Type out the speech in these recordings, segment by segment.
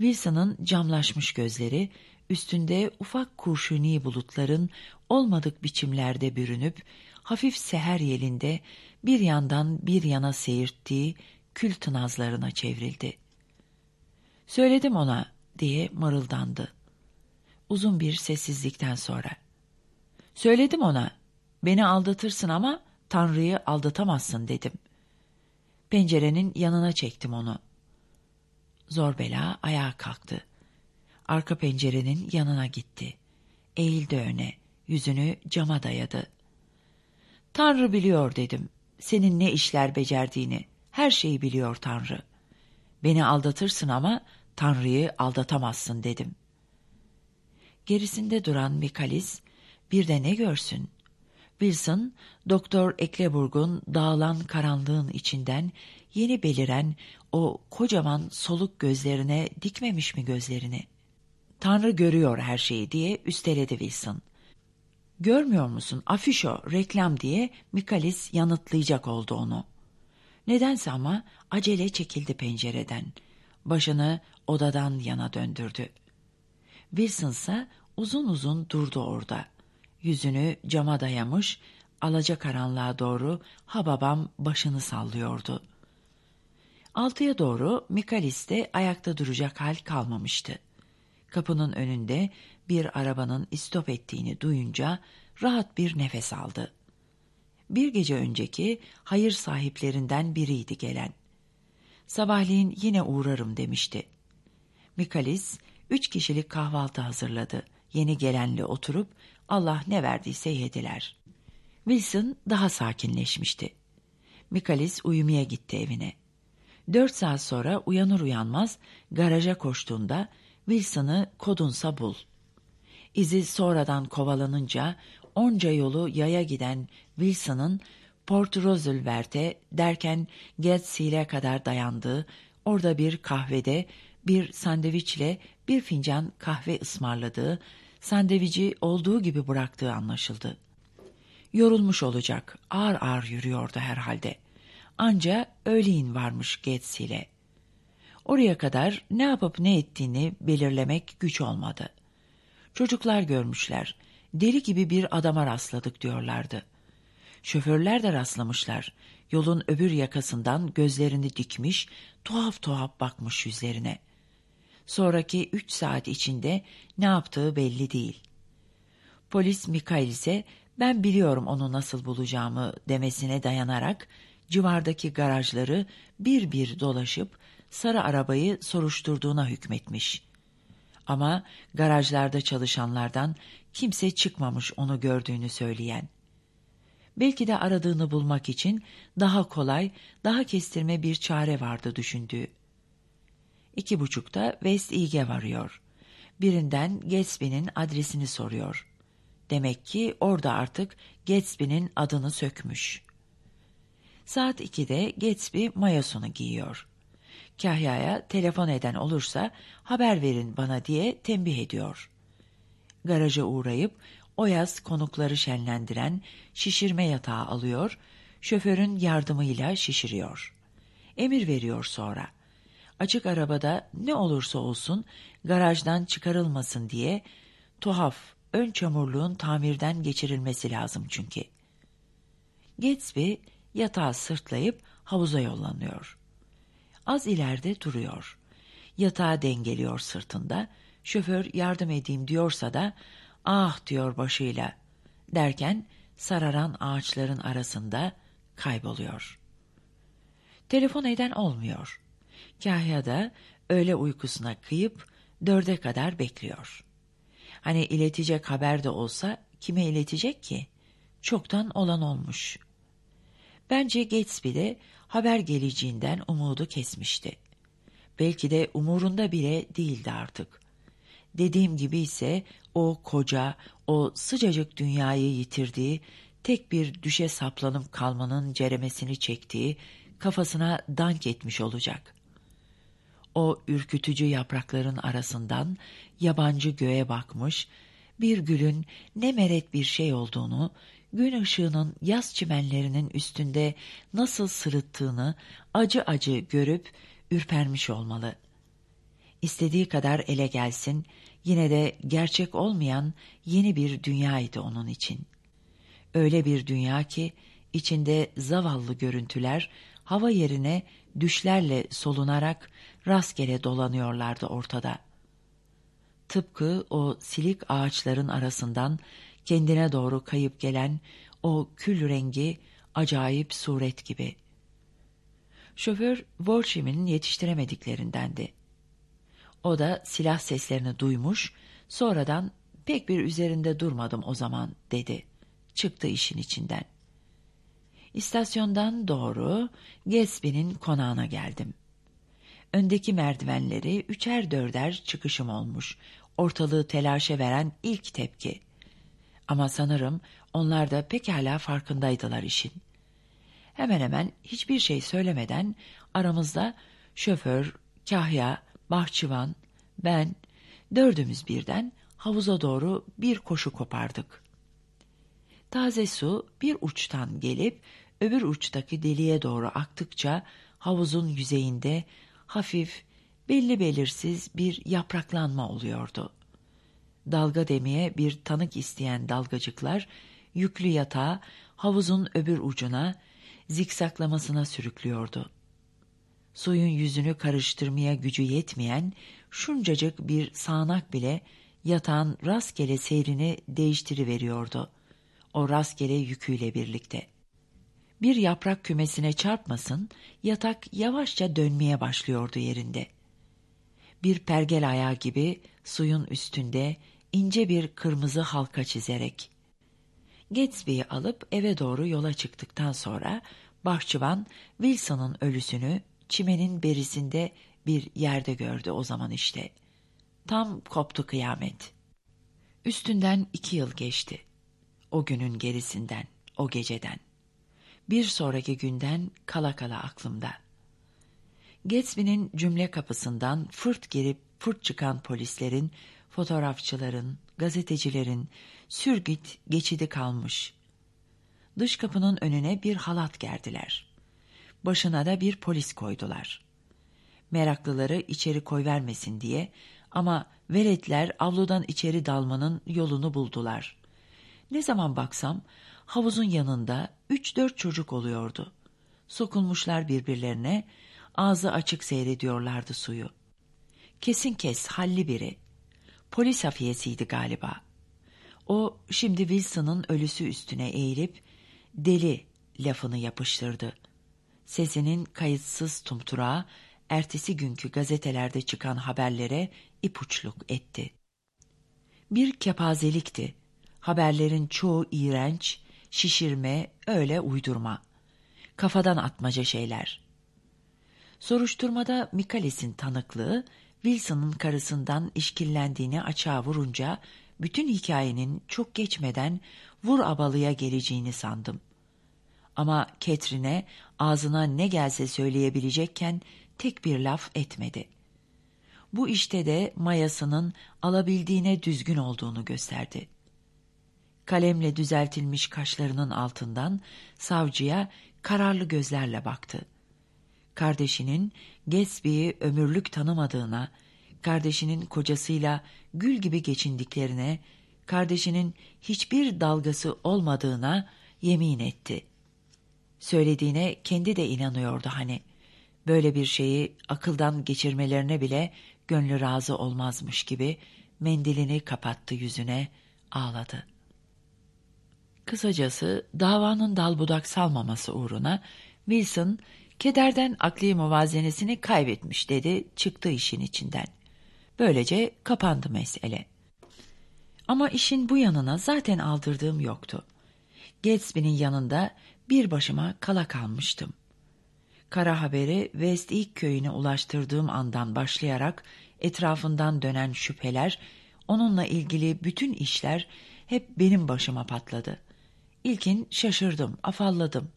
Wilson'ın camlaşmış gözleri, üstünde ufak kurşuni bulutların olmadık biçimlerde bürünüp, hafif seher yelinde bir yandan bir yana seyirttiği kül tınazlarına çevrildi. Söyledim ona diye mırıldandı. Uzun bir sessizlikten sonra. Söyledim ona, beni aldatırsın ama Tanrı'yı aldatamazsın dedim. Pencerenin yanına çektim onu. Zor bela ayağa kalktı. Arka pencerenin yanına gitti. Eğildi öne, yüzünü cama dayadı. Tanrı biliyor dedim. Senin ne işler becerdiğini. Her şeyi biliyor Tanrı. Beni aldatırsın ama Tanrı'yı aldatamazsın dedim. Gerisinde duran Mikalis bir de ne görsün? Wilson, Doktor Ekleburg'un dağılan karanlığın içinden yeni beliren o kocaman soluk gözlerine dikmemiş mi gözlerini? Tanrı görüyor her şeyi diye üsteledi Wilson. Görmüyor musun afişo, reklam diye Mikalis yanıtlayacak oldu onu. Nedense ama acele çekildi pencereden. Başını odadan yana döndürdü. Wilson ise uzun uzun durdu orada. Yüzünü cama dayamış, alacakaranlığa doğru hababam başını sallıyordu. Altıya doğru Mikalis'te ayakta duracak hal kalmamıştı. Kapının önünde bir arabanın istop ettiğini duyunca rahat bir nefes aldı. Bir gece önceki hayır sahiplerinden biriydi gelen. Sabahleyin yine uğrarım demişti. Mikalis üç kişilik kahvaltı hazırladı. Yeni gelenle oturup Allah ne verdiyse yediler. Wilson daha sakinleşmişti. Mikalis uyumaya gitti evine. Dört saat sonra uyanır uyanmaz garaja koştuğunda Wilson'ı kodunsa bul. İzi sonradan kovalanınca onca yolu yaya giden Wilson'ın Port Roselvert'e derken Gateshead'e kadar dayandığı, orada bir kahvede bir sandviçle bir fincan kahve ısmarladığı, sandviçi olduğu gibi bıraktığı anlaşıldı. Yorulmuş olacak, ağır ağır yürüyordu herhalde. Anca öğleyin varmış Gateshead'e. Oraya kadar ne yapıp ne ettiğini belirlemek güç olmadı. Çocuklar görmüşler, deli gibi bir adama rastladık diyorlardı. Şoförler de rastlamışlar. Yolun öbür yakasından gözlerini dikmiş, tuhaf tuhaf bakmış yüzlerine. Sonraki üç saat içinde ne yaptığı belli değil. Polis Mikail ise ben biliyorum onu nasıl bulacağımı demesine dayanarak civardaki garajları bir bir dolaşıp sarı arabayı soruşturduğuna hükmetmiş. Ama garajlarda çalışanlardan kimse çıkmamış onu gördüğünü söyleyen. Belki de aradığını bulmak için daha kolay, daha kestirme bir çare vardı düşündüğü. İki buçukta West Eag'e varıyor. Birinden Gatsby'nin adresini soruyor. Demek ki orada artık Gatsby'nin adını sökmüş. Saat 2'de Gatsby mayosunu giyiyor. Kahya'ya telefon eden olursa haber verin bana diye tembih ediyor. Garaja uğrayıp o yaz konukları şenlendiren şişirme yatağı alıyor, şoförün yardımıyla şişiriyor. Emir veriyor sonra. Açık arabada ne olursa olsun garajdan çıkarılmasın diye tuhaf ön çamurluğun tamirden geçirilmesi lazım çünkü. Gatsby yatağı sırtlayıp havuza yollanıyor. Az ileride duruyor. Yatağı dengeliyor sırtında. Şoför yardım edeyim diyorsa da ah diyor başıyla derken sararan ağaçların arasında kayboluyor. Telefon eden olmuyor. Kahya da öğle uykusuna kıyıp dörde kadar bekliyor. Hani iletecek haber de olsa kime iletecek ki? Çoktan olan olmuş. Bence Gatsby de haber geleceğinden umudu kesmişti. Belki de umurunda bile değildi artık. Dediğim gibi ise o koca, o sıcacık dünyayı yitirdiği, tek bir düşe saplanıp kalmanın ceremesini çektiği, kafasına dank etmiş olacak. O ürkütücü yaprakların arasından yabancı göğe bakmış, bir gülün ne meret bir şey olduğunu, gün ışığının yaz çimenlerinin üstünde nasıl sırıttığını acı acı görüp ürpermiş olmalı. İstediği kadar ele gelsin, yine de gerçek olmayan yeni bir dünyaydı onun için. Öyle bir dünya ki içinde zavallı görüntüler hava yerine düşlerle solunarak rastgele dolanıyorlardı ortada. Tıpkı o silik ağaçların arasından kendine doğru kayıp gelen o kül rengi acayip suret gibi. Şoför Volchim'in yetiştiremediklerindendi. O da silah seslerini duymuş, sonradan pek bir üzerinde durmadım o zaman dedi. Çıktı işin içinden. İstasyondan doğru Gatsby'nin konağına geldim. Öndeki merdivenleri üçer dörder çıkışım olmuş. Ortalığı telaşe veren ilk tepki. Ama sanırım onlar da pekala farkındaydılar işin. Hemen hemen hiçbir şey söylemeden aramızda şoför, kahya, bahçıvan, ben, dördümüz birden havuza doğru bir koşu kopardık. Taze su bir uçtan gelip öbür uçtaki deliğe doğru aktıkça havuzun yüzeyinde hafif, belli belirsiz bir yapraklanma oluyordu. Dalga demeye bir tanık isteyen dalgacıklar yüklü yatağı havuzun öbür ucuna ziksaklamasına sürüklüyordu. Suyun yüzünü karıştırmaya gücü yetmeyen şuncacık bir sağanak bile yatağın rastgele seyrini değiştiriveriyordu. O rastgele yüküyle birlikte. Bir yaprak kümesine çarpmasın, yatak yavaşça dönmeye başlıyordu yerinde. Bir pergel ayağı gibi suyun üstünde ince bir kırmızı halka çizerek. Gatsby'yi alıp eve doğru yola çıktıktan sonra bahçıvan Wilson'ın ölüsünü çimenin berisinde bir yerde gördü o zaman işte. Tam koptu kıyamet. Üstünden iki yıl geçti. O günün gerisinden, o geceden. Bir sonraki günden kala kala aklımda. Gatsby'nin cümle kapısından fırt girip fırt çıkan polislerin, fotoğrafçıların, gazetecilerin sürgüt geçidi kalmış. Dış kapının önüne bir halat gerdiler. Başına da bir polis koydular. Meraklıları içeri koyvermesin diye ama veletler avludan içeri dalmanın yolunu buldular. Ne zaman baksam havuzun yanında üç dört çocuk oluyordu. Sokulmuşlar birbirlerine, ağzı açık seyrediyorlardı suyu. Kesin kes halli biri. Polis hafiyesiydi galiba. O şimdi Wilson'ın ölüsü üstüne eğilip deli lafını yapıştırdı. Sesinin kayıtsız tumturağı ertesi günkü gazetelerde çıkan haberlere ipuçluk etti. Bir kepazelikti. Haberlerin çoğu iğrenç, şişirme, öyle uydurma. Kafadan atmaca şeyler. Soruşturmada Mikales'in tanıklığı, Wilson'ın karısından işkillendiğini açığa vurunca, bütün hikayenin çok geçmeden vur abalıya geleceğini sandım. Ama Ketrin'e ağzına ne gelse söyleyebilecekken tek bir laf etmedi. Bu işte de mayasının alabildiğine düzgün olduğunu gösterdi. Kalemle düzeltilmiş kaşlarının altından savcıya kararlı gözlerle baktı. Kardeşinin Gatsby'yi ömürlük tanımadığına, kardeşinin kocasıyla gül gibi geçindiklerine, kardeşinin hiçbir dalgası olmadığına yemin etti. Söylediğine kendi de inanıyordu hani. Böyle bir şeyi akıldan geçirmelerine bile gönlü razı olmazmış gibi mendilini kapattı yüzüne, ağladı. Kısacası davanın dal budak salmaması uğruna Wilson kederden akli muvazenesini kaybetmiş dedi çıktı işin içinden. Böylece kapandı mesele. Ama işin bu yanına zaten aldırdığım yoktu. Gatsby'nin yanında bir başıma kala kalmıştım. Kara haberi West East köyüne ulaştırdığım andan başlayarak etrafından dönen şüpheler, onunla ilgili bütün işler hep benim başıma patladı. İlkin şaşırdım, afalladım.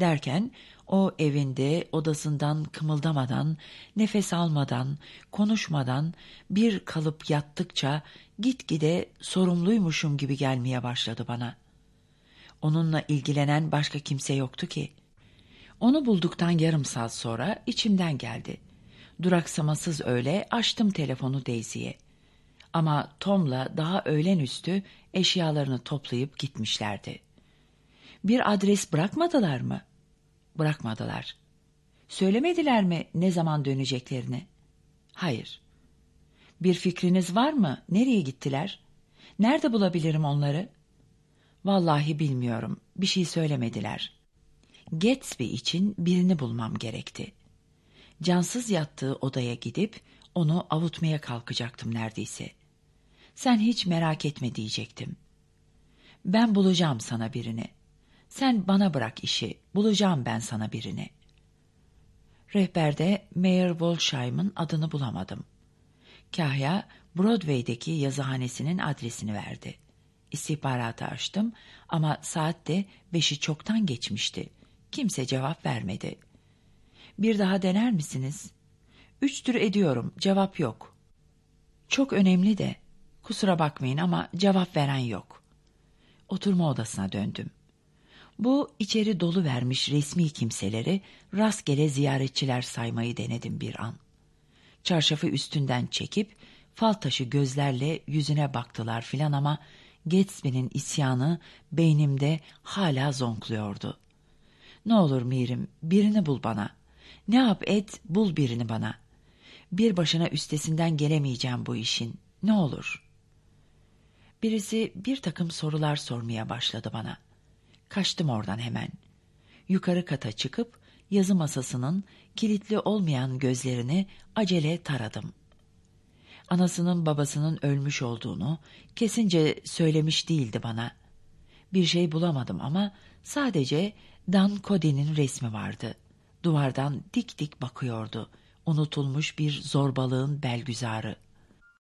Derken o evinde odasından kımıldamadan, nefes almadan, konuşmadan bir kalıp yattıkça gitgide sorumluymuşum gibi gelmeye başladı bana. Onunla ilgilenen başka kimse yoktu ki. Onu bulduktan yarım saat sonra içimden geldi. Duraksamasız öyle açtım telefonu Daisy'ye. Ama Tom'la daha öğlen üstü eşyalarını toplayıp gitmişlerdi. Bir adres bırakmadılar mı? Bırakmadılar. Söylemediler mi ne zaman döneceklerini? Hayır. Bir fikriniz var mı? Nereye gittiler? Nerede bulabilirim onları? Vallahi bilmiyorum. Bir şey söylemediler. Gatsby için birini bulmam gerekti. Cansız yattığı odaya gidip onu avutmaya kalkacaktım neredeyse. Sen hiç merak etme diyecektim. Ben bulacağım sana birini. Sen bana bırak işi, bulacağım ben sana birini. Rehberde Mayor Wolsheim'ın adını bulamadım. Kahya, Broadway'deki yazıhanesinin adresini verdi. İstihbaratı açtım ama saat de beşi çoktan geçmişti. Kimse cevap vermedi. Bir daha dener misiniz? Üçtür ediyorum, cevap yok. Çok önemli de, kusura bakmayın ama cevap veren yok. Oturma odasına döndüm. Bu içeri dolu vermiş resmi kimseleri rastgele ziyaretçiler saymayı denedim bir an. Çarşafı üstünden çekip fal taşı gözlerle yüzüne baktılar filan ama Gatsby'nin isyanı beynimde hala zonkluyordu. Ne olur Mirim, birini bul bana. Ne yap et, bul birini bana. Bir başına üstesinden gelemeyeceğim bu işin. Ne olur. Birisi bir takım sorular sormaya başladı bana. Kaçtım oradan hemen. Yukarı kata çıkıp yazı masasının kilitli olmayan gözlerini acele taradım. Anasının babasının ölmüş olduğunu kesince söylemiş değildi bana. Bir şey bulamadım ama sadece Dan Cody'nin resmi vardı. Duvardan dik dik bakıyordu. Unutulmuş bir zorbalığın belgüzarı.